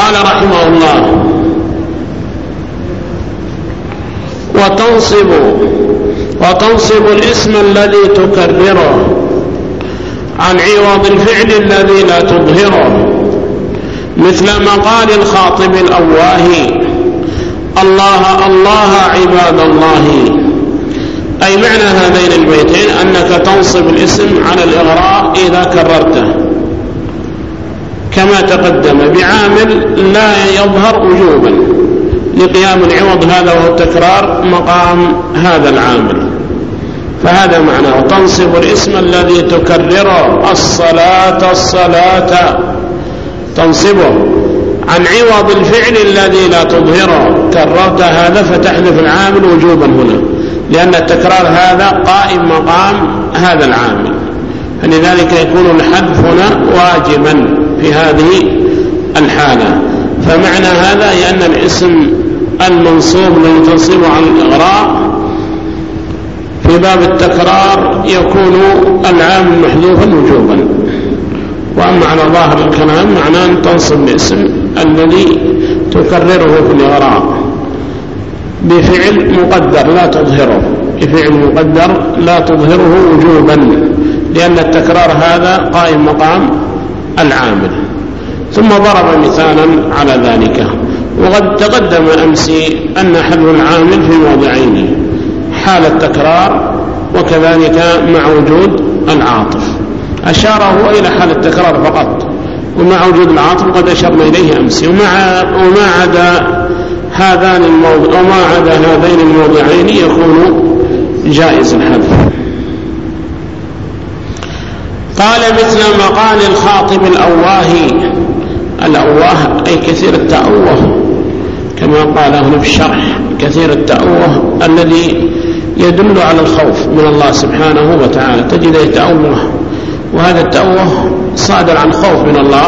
قال رحمه الله وتنصب وتنصب الاسم الذي تكرره عن عوض الفعل الذي لا تظهره مثل مقال الخاطب الأواهي الله الله عباد الله. أي معنى هذين البيتين؟ أنك تنصب الاسم على الإغراء إذا كررته. كما تقدم بعامل لا يظهر وجوبا. لقيام العوض هذا وهو التكرار مقام هذا العامل. فهذا معنى وتنصب الاسم الذي تكرره. الصلاة الصلاة. تنصبه عن عوض الفعل الذي لا تظهره. كررت هذا فتحذف العامل وجوبا هنا لأن التكرار هذا قائم مقام هذا العامل. فلذلك يكون الحذف هنا واجبا. في هذه الحالة. فمعنى هذا لأن الاسم المنصوب الذي تنصبه عن الإغراء. في باب التكرار يكون العام محذوفا وجوبا. وأما على ظاهر الكلام معناه أن تنصب الاسم الذي تكرره في الإغراء. بفعل مقدر لا تظهره. بفعل مقدر لا تظهره وجوبا. لأن التكرار هذا قائم مقام العامل. ثم ضرب مثالا على ذلك. وقد تقدم أمس أن حذف العامل في موضعين حال التكرار وكذلك مع وجود العاطف. أشار هو إلى حال التكرار فقط ومع وجود العاطف قد أشرنا إليه أمس. ومع وما عدا هذان الموضع وما عدا هذين الموضعين يكون جائز الحذف. قال مثل مقال الخاطب الأواهي الأواه أي كثير التأوه كما قال هنا في الشرح كثير التأوه الذي يدل على الخوف من الله سبحانه وتعالى تجد يتأوه وهذا التأوه صادر عن خوف من الله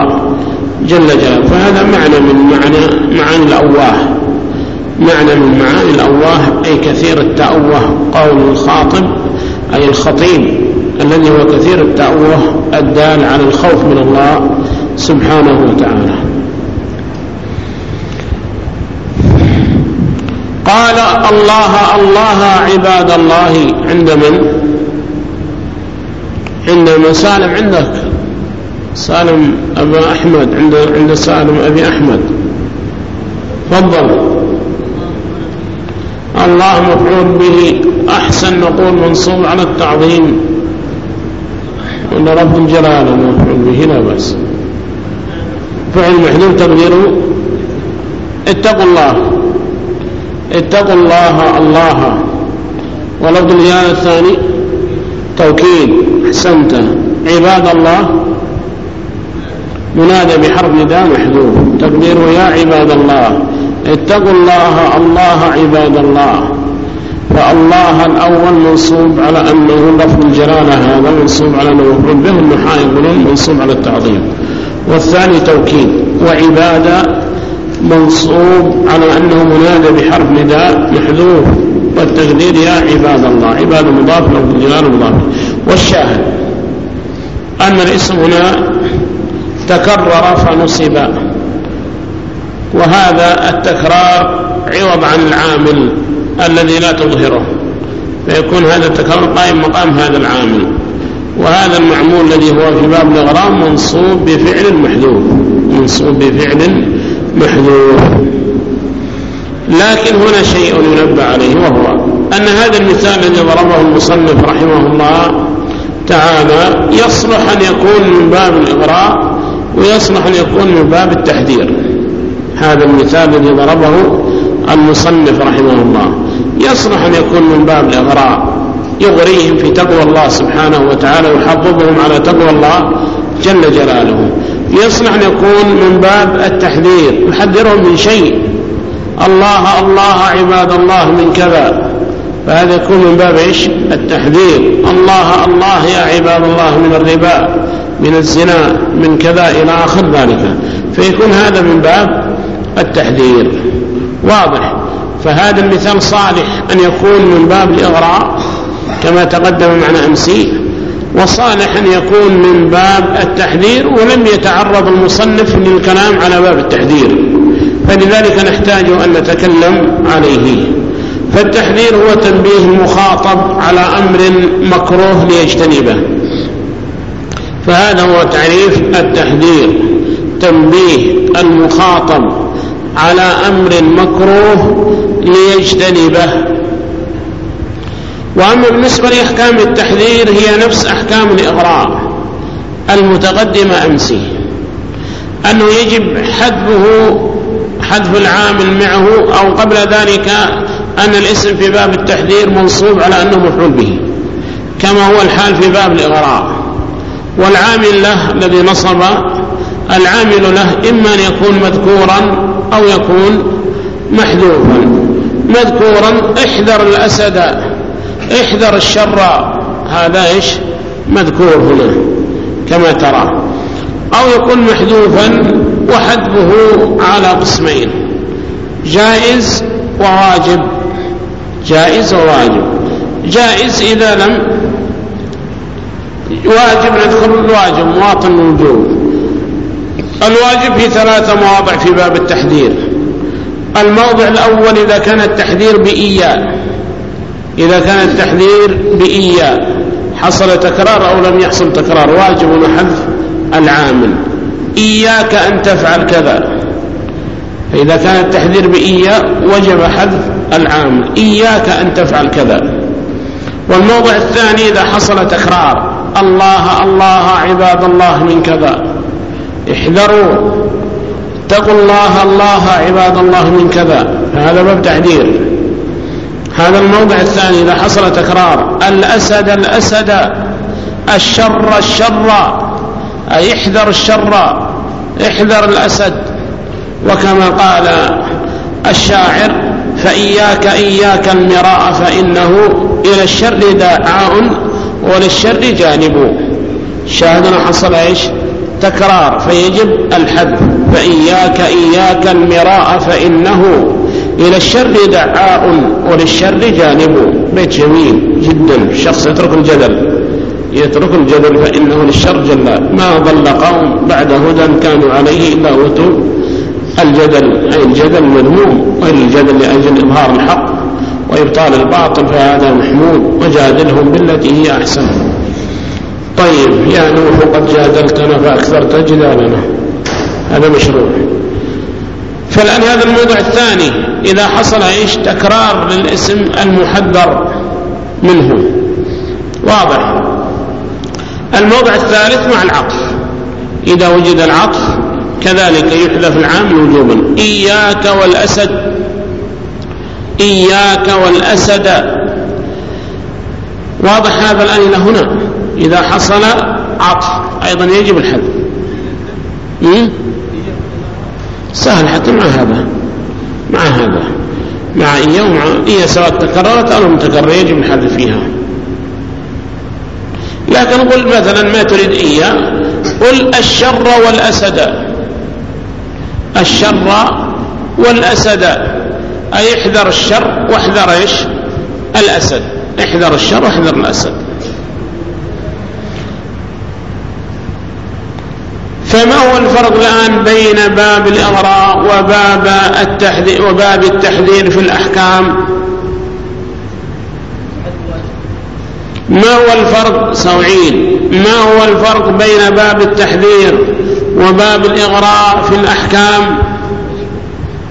جل جلاله فهذا معنى من معنى معاني الأواه معنى من معاني الأواه أي كثير التأوه قول الخاطب أي الخطيب الذي هو كثير التأوه الدال على الخوف من الله سبحانه وتعالى. قال الله الله عباد الله عند من؟ عند سالم عندك. سالم أبا أحمد عند عند سالم أبي أحمد. تفضل. الله مفعول به أحسن نقول منصوب على التعظيم. ولا رب الجلال مفعول به لا بأس. فعل محذوف تقديره اتقوا الله. اتقوا الله الله. ولفظ الجلال الثاني توكيد أحسنت. عباد الله منادى بحرف نداء محذوف. تقديره يا عباد الله. اتقوا الله الله عباد الله. فالله الأول منصوب على أنه لفظ الجلالة هذا منصوب على أنه مفعول به النحاة يقولون منصوب على التعظيم. والثاني توكيد وعبادة منصوب على أنه منادى بحرف نداء محذوف والتقدير يا عباد الله. عباد مضاف لفظ الجلال مضاف والشاهد أن الاسم هنا تكرر فنصب. وهذا التكرار عوض عن العامل الذي لا تظهره. فيكون هذا التكرار قائم مقام هذا العامل. وهذا المعمول الذي هو في باب الإغرام منصوب بفعل محذوف منصوب بفعل محذوف. لكن هنا شيء ينبه عليه وهو أن هذا المثال الذي ضربه المصنف رحمه الله تعالى يصلح أن يكون من باب الإغراء ويصلح أن يكون من باب التحذير. هذا المثال الذي ضربه المصنف رحمه الله. يصلح أن يكون من باب الإغراء يغريهم في تقوى الله سبحانه وتعالى ويحببهم على تقوى الله جل جلاله. يصلح أن يكون من باب التحذير يحذرهم من شيء. الله الله عباد الله من كذا. فهذا يكون من باب إيش؟ التحذير. الله الله يا عباد الله من الربا من الزنا من كذا إلى آخر ذلك. فيكون هذا من باب التحذير. واضح. فهذا المثال صالح أن يكون من باب الإغراء. كما تقدم معنا أمسي وصالح أن يكون من باب التحذير ولم يتعرض المصنف للكلام على باب التحذير. فلذلك نحتاج أن نتكلم عليه. فالتحذير هو تنبيه المخاطب على أمر مكروه ليجتنبه. فهذا هو تعريف التحذير تنبيه المخاطب على أمر مكروه ليجتنبه. وأما بالنسبة لأحكام التحذير هي نفس أحكام الإغراء المتقدمة أمسي. أنه يجب حذفه حذف العامل معه أو قبل ذلك أن الاسم في باب التحذير منصوب على أنه مفعول به كما هو الحال في باب الإغراء. والعامل له الذي نصب العامل له إما أن يكون مذكورا أو يكون محذوفا. مذكورا احذر الأسد احذر الشر. هذا إيش؟ مذكور هنا كما ترى. أو يكون محذوفا وحذفه على قسمين. جائز وواجب. جائز وواجب. جائز إذا لم واجب نذكر الواجب مواطن الوجوب. الواجب في ثلاثة مواضع في باب التحذير. الموضع الأول إذا كان التحذير بإياه إذا كان التحذير بإياه حصل تكرار أو لم يحصل تكرار واجب حذف العامل. إياك أن تفعل كذا. فإذا كان التحذير بإياه وجب حذف العامل. إياك أن تفعل كذا. والموضع الثاني إذا حصل تكرار. الله الله عباد الله من كذا. احذروا. اتقوا الله الله عباد الله من كذا. فهذا باب تحذير. هذا الموضع الثاني إذا حصل تكرار. الأسد الأسد الشر الشر. أي احذر الشر احذر الأسد. وكما قال الشاعر فإياك إياك المراء فإنه إلى الشر داعاء وللشر جانب. شاهدنا حصل إيش؟ تكرار فيجب الحذف. فإياك إياك المراء فإنه إلى الشر دعاء وللشر جانب. بيت جميل جدا. الشخص يترك الجدل. يترك الجدل فإنه للشر جلاء ما ضل قوم بعد هدى كانوا عليه إلا أوتوا الجدل. أي الجدل مذموم. وإن الجدل لأجل إظهار الحق وإبطال الباطل فهذا محمود. وجادلهم بالتي هي أحسن. طيب يا نوح قد جادلتنا فأكثرت جدالنا. هذا مشروع. فالآن هذا الموضوع الثاني. إذا حصل إيش؟ تكرار للاسم المحذر منه. واضح. الموضع الثالث مع العطف. إذا وجد العطف كذلك يحذف العامل وجوبا إياك والأسد. إياك والأسد. واضح هذا الآن إلى هنا. إذا حصل عطف أيضا يجب الحذف. سهل حتى مع هذا. مع هذا. مع إياه ومع سواء تكررت أو لم تكرر يجب الحذف فيها. لكن قل مثلا ما تريد إياه قل الشر والأسد. الشر والأسد. أي احذر الشر واحذر إيش؟ الأسد. احذر الشر واحذر الأسد. فما هو الفرق الآن بين باب الإغراء وباب التحذير وباب التحذير في الأحكام؟ ما هو الفرق سوعين. ما هو الفرق بين باب التحذير وباب الإغراء في الأحكام؟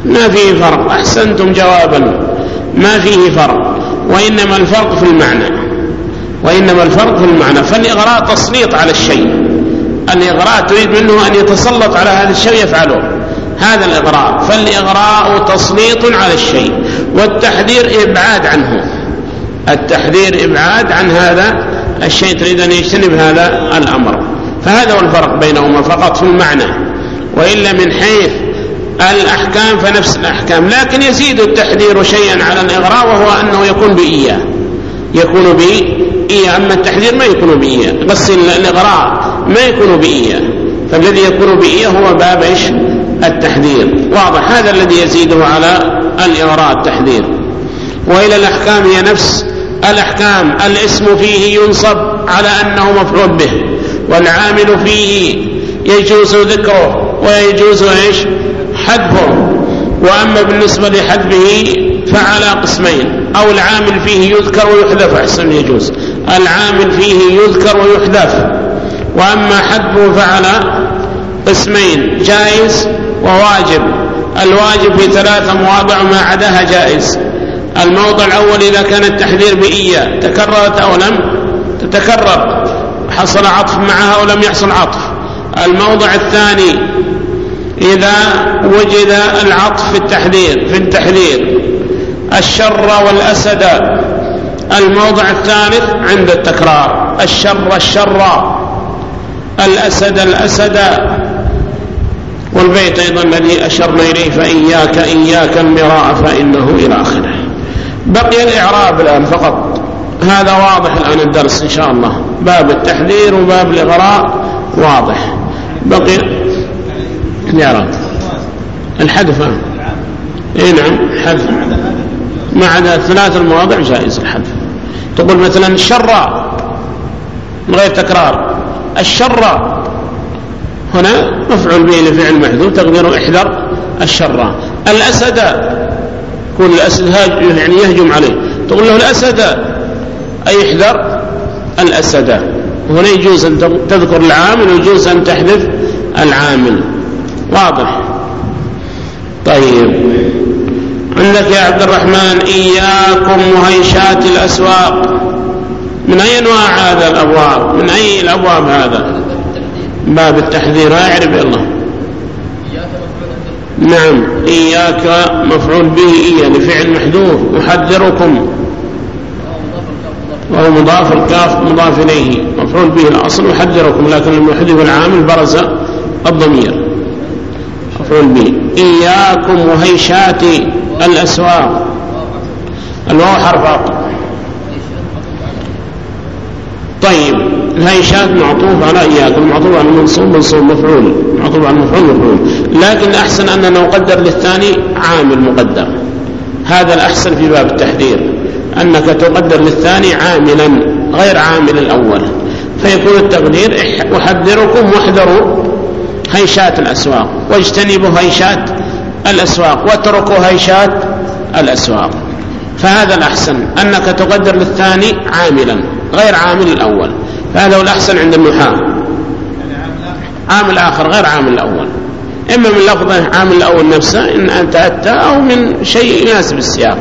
ما فيه فرق. أحسنتم جوابا. ما فيه فرق. وإنما الفرق في المعنى. وإنما الفرق في المعنى. فالإغراء تسليط على الشيء. الإغراء تريد منه أن يتسلط على هذا الشيء يفعله. هذا الإغراء. فالإغراء تسليط على الشيء. والتحذير إبعاد عنه. التحذير إبعاد عن هذا. الشيء تريد أن يجتنب هذا الأمر. فهذا هو الفرق بينهما. فقط في المعنى. وإلا من حيث الأحكام فنفس الأحكام. لكن يزيد التحذير شيئا على الإغراء وهو أنه يكون بإياه. يكون بإياه. أما التحذير ما يكون بإياه. بس الإغراء ما يكون بإياه فالذي يكون بإياه هو باب إيش؟ التحذير. واضح. هذا الذي يزيده على الإغراء التحذير وإلى الأحكام هي نفس الأحكام. الاسم فيه ينصب على أنه مفعول به. والعامل فيه يجوز ذكره ويجوز إيش؟ حذفه. وأما بالنسبة لحذفه فعلى قسمين. أو العامل فيه يذكر ويحذف. أحسن يجوز. العامل فيه يذكر ويحذف. وأما حذفه فعلى قسمين جائز وواجب. الواجب في ثلاثة مواضع ما عداها جائز. الموضع الأول إذا كان التحذير بإياه تكررت أو لم تتكرر حصل عطف معها أو لم يحصل عطف. الموضع الثاني إذا وجد العطف في التحذير في التحذير. الشر والأسد. الموضع الثالث عند التكرار. الشر الشر. الأسد الأسد والبيت أيضا الذي أشرنا إليه فإياك إياك المراء فإنه إلى آخره. بقي الإعراب الآن فقط. هذا واضح الآن الدرس إن شاء الله. باب التحذير وباب الإغراء واضح. بقي الإعراب الحذف إي نعم حذف. ما عدا ثلاث المواضع جائز الحذف. تقول مثلا الشر من غير تكرار. الشر. هنا مفعول به لفعل محذوف تقديره إحذر الشر. الأسد يكون الأسد يعني يهجم عليه. تقول له الأسد أي احذر الأسد. هنا يجوز أن تذكر العامل ويجوز أن تحذف العامل. واضح؟ طيب. عندك يا عبد الرحمن إياكم وهيشات الأسواق. من أي أنواع هذا الأبواب؟ من أي الأبواب هذا؟ باب التحذير اعرف يلا نعم إياك مفعول به إيا لفعل محذوف أحذركم وهو مضاف الكاف مضاف إليه. مفعول به الأصل أحذركم لكن لما يحذف العامل برز الضمير. مفعول به. إياكم وهيشات الأسواق. الواو حرف عطف. طيب الهيشات معطوف على إياك المعطوف على المنصوب منصوب مفعول معطوف على المفعول مفعول. لكن أحسن أننا نقدر للثاني عامل مقدر هذا الأحسن في باب التحذير أنك تقدر للثاني عاملا غير عامل الأول. فيكون التقدير أحذركم واحذروا هيشات الأسواق واجتنبوا هيشات الأسواق واتركوا هيشات الأسواق. فهذا الأحسن أنك تقدر للثاني عاملا. غير عامل الأول. فهذا هو الأحسن عند النحاة عامل آخر غير عامل الأول. إما من لفظه عامل الأول نفسه إن أنت أتى أو من شيء يناسب السياق.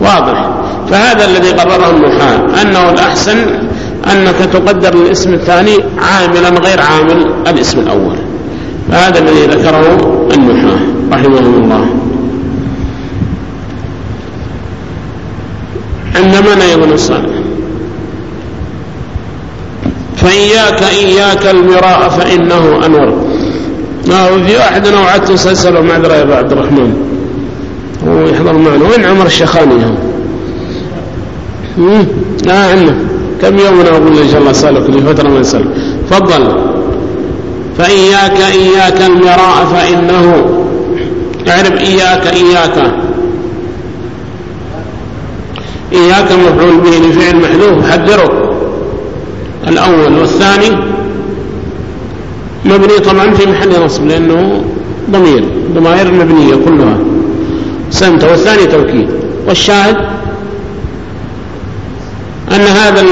واضح. فهذا الذي قرره النحاة أنه الأحسن أنك تقدر الاسم الثاني عاملا غير عامل الاسم الأول. فهذا الذي ذكره النحاة رحمهم الله. عندما أيضا الصالح. فإياك إياك المراء فإنه أنور ما في واحد أنا وعدت سلسلة معذرة يا عبد الرحمن. هو يحضر معنا. وين عمر الشيخاني هو لا عندنا كم يوم أنا أقول إن شاء الله أسألك لفترة ما أسألك تفضل. فإياك إياك المراء فإنه. اعرف إياك إياك. إياك مفعول به لفعل محذوف. حذره. الأول والثاني مبني طبعا في محل نصب لأنه ضمير ضمائر مبنية كلها. سمت والثاني توكيد. والشاهد أن هذا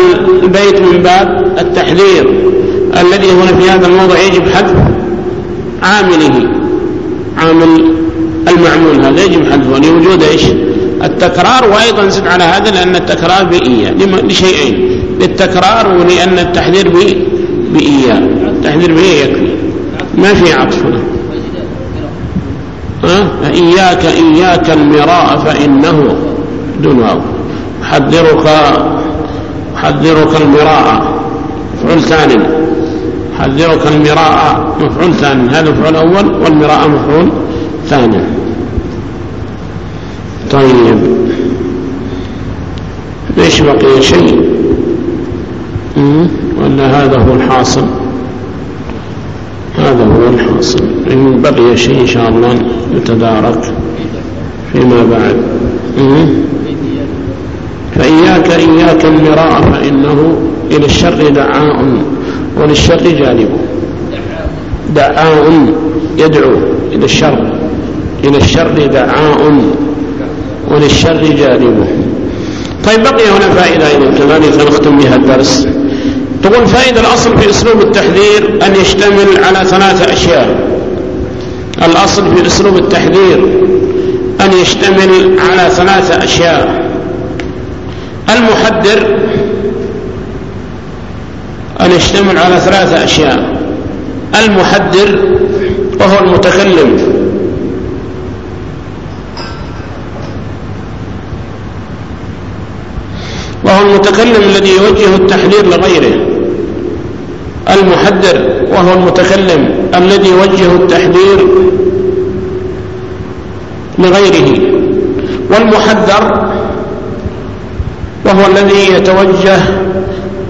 البيت من باب التحذير الذي هنا في هذا الموضع يجب حذف عامله عامل المعمول هذا يجب حذفه. لوجود إيش؟ التكرار وأيضا زد على هذا لأن التكرار بإياه لشيئين. للتكرار ولأن التحذير بإياه التحذير بإياه يكفي. ما في عطف ها؟ إياك إياك المراء فإنه دون واو حذرك حذرك المراء. مفعول ثاني. حذرك المراء مفعول ثاني. هذا مفعول أول والمراء مفعول ثاني. طيب. ليش بقي شيء؟ هذا هو الحاصل. هذا هو الحاصل. إن بقي شيء إن شاء الله يتدارك فيما بعد. فإياك إياك المراء فإنه إلى الشر دعاء وللشر جانب. دعاء يدعو إلى الشر. إلى الشر دعاء وللشر جانبه طيب بقي هنا فائدة أيضا كذلك نختم بها الدرس. تقول فائدة الأصل في أسلوب التحذير أن يشتمل على ثلاثة أشياء. الأصل في أسلوب التحذير أن يشتمل على ثلاثة أشياء. المحذر أن يشتمل على ثلاثة أشياء. المحذر وهو المتكلم. وهو المتكلم الذي يوجه التحذير لغيره. المحذر وهو المتكلم الذي يوجه التحذير لغيره. والمحذر وهو الذي يتوجه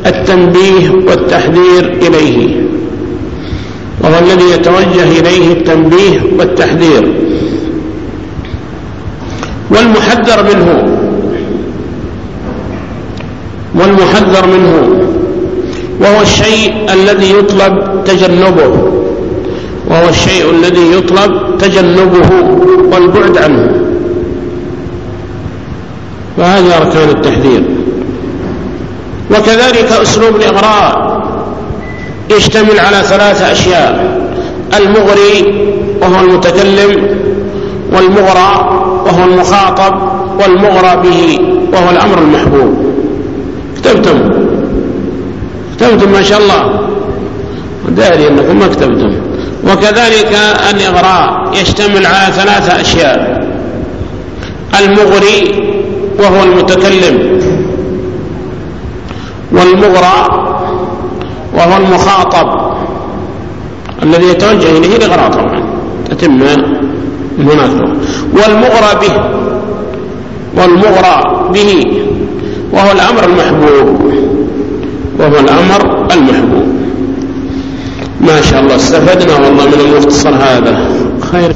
التنبيه والتحذير إليه. وهو الذي يتوجه إليه التنبيه والتحذير. والمحذر منه. والمحذر منه وهو الشيء الذي يطلب تجنبه. وهو الشيء الذي يطلب تجنبه والبعد عنه. وهذه أركان التحذير. وكذلك أسلوب الإغراء يشتمل على ثلاثة أشياء. المغري وهو المتكلم والمغرى وهو المخاطب والمغرى به وهو الأمر المحبوب. كتبتم كتبتم ما شاء الله. داري أنكم ما كتبتم وكذلك الإغراء يشتمل على ثلاثة أشياء. المغري وهو المتكلم. والمغرى وهو المخاطب. الذي يتوجه إليه الإغراء طبعا. تتم من هناك والمغرى به. والمغرى به. وهو الأمر المحبوب. وهو الأمر المحبوب. ما شاء الله استفدنا والله من المختصر هذا. خير.